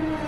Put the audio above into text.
Yeah.